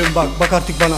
gülüm bak bak artık bana.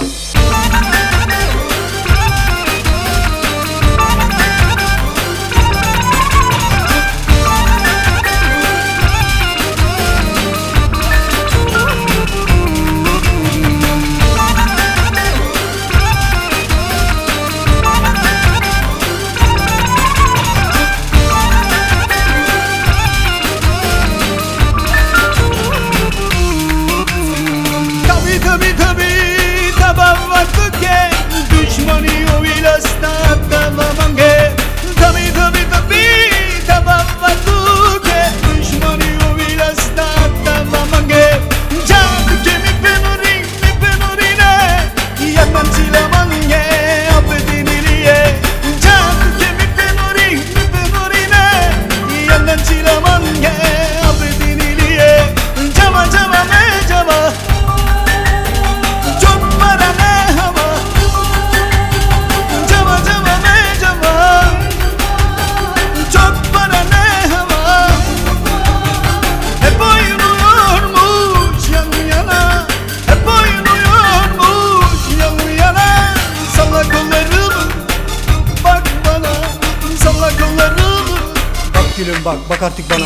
gülüm. Bak bak artık bana.